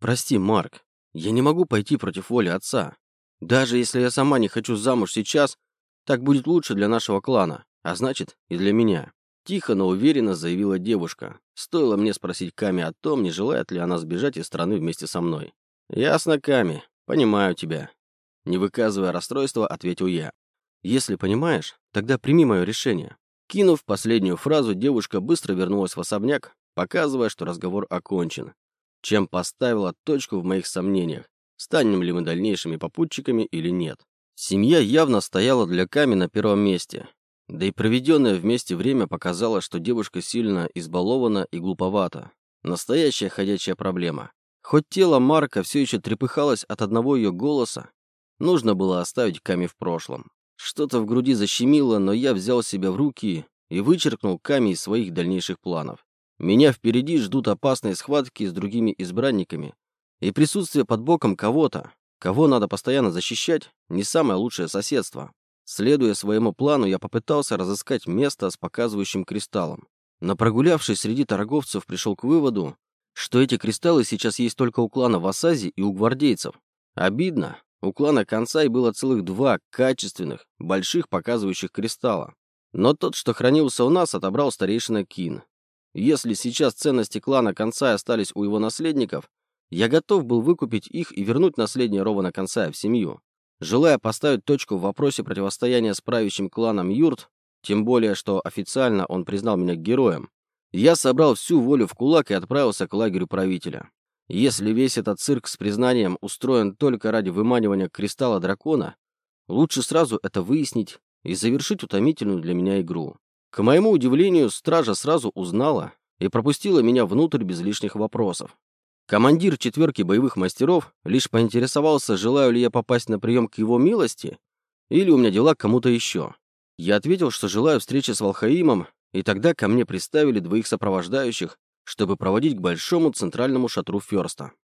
Прости, Марк, я не могу пойти против воли отца. Даже если я сама не хочу замуж сейчас, так будет лучше для нашего клана, а значит и для меня. Тихо, но уверенно заявила девушка. Стоило мне спросить Ками о том, не желает ли она сбежать из страны вместе со мной. «Ясно, Ками. Понимаю тебя». Не выказывая расстройства, ответил я. «Если понимаешь, тогда прими мое решение». Кинув последнюю фразу, девушка быстро вернулась в особняк, показывая, что разговор окончен, чем поставила точку в моих сомнениях, станем ли мы дальнейшими попутчиками или нет. Семья явно стояла для Ками на первом месте, да и проведенное вместе время показало, что девушка сильно избалована и глуповата. Настоящая ходячая проблема. Хоть тело Марка все еще трепыхалось от одного ее голоса, нужно было оставить Ками в прошлом. Что-то в груди защемило, но я взял себя в руки и вычеркнул Ками из своих дальнейших планов. Меня впереди ждут опасные схватки с другими избранниками, и присутствие под боком кого-то, кого надо постоянно защищать, не самое лучшее соседство. Следуя своему плану, я попытался разыскать место с показывающим кристаллом. Но прогулявшись среди торговцев, пришел к выводу, что эти кристаллы сейчас есть только у клана Васази и у гвардейцев. Обидно. У клана Концай было целых два качественных, больших показывающих кристалла. Но тот, что хранился у нас, отобрал старейшина Кин. Если сейчас ценности клана Концай остались у его наследников, я готов был выкупить их и вернуть наследие Рована Концая в семью. Желая поставить точку в вопросе противостояния с правящим кланом Юрт, тем более, что официально он признал меня героем, я собрал всю волю в кулак и отправился к лагерю правителя. Если весь этот цирк с признанием устроен только ради выманивания кристалла дракона, лучше сразу это выяснить и завершить утомительную для меня игру. К моему удивлению, стража сразу узнала и пропустила меня внутрь без лишних вопросов. Командир четверки боевых мастеров лишь поинтересовался, желаю ли я попасть на прием к его милости, или у меня дела к кому-то еще. Я ответил, что желаю встречи с Волхаимом, и тогда ко мне приставили двоих сопровождающих, чтобы проводить к большому центральному шатру Ферста.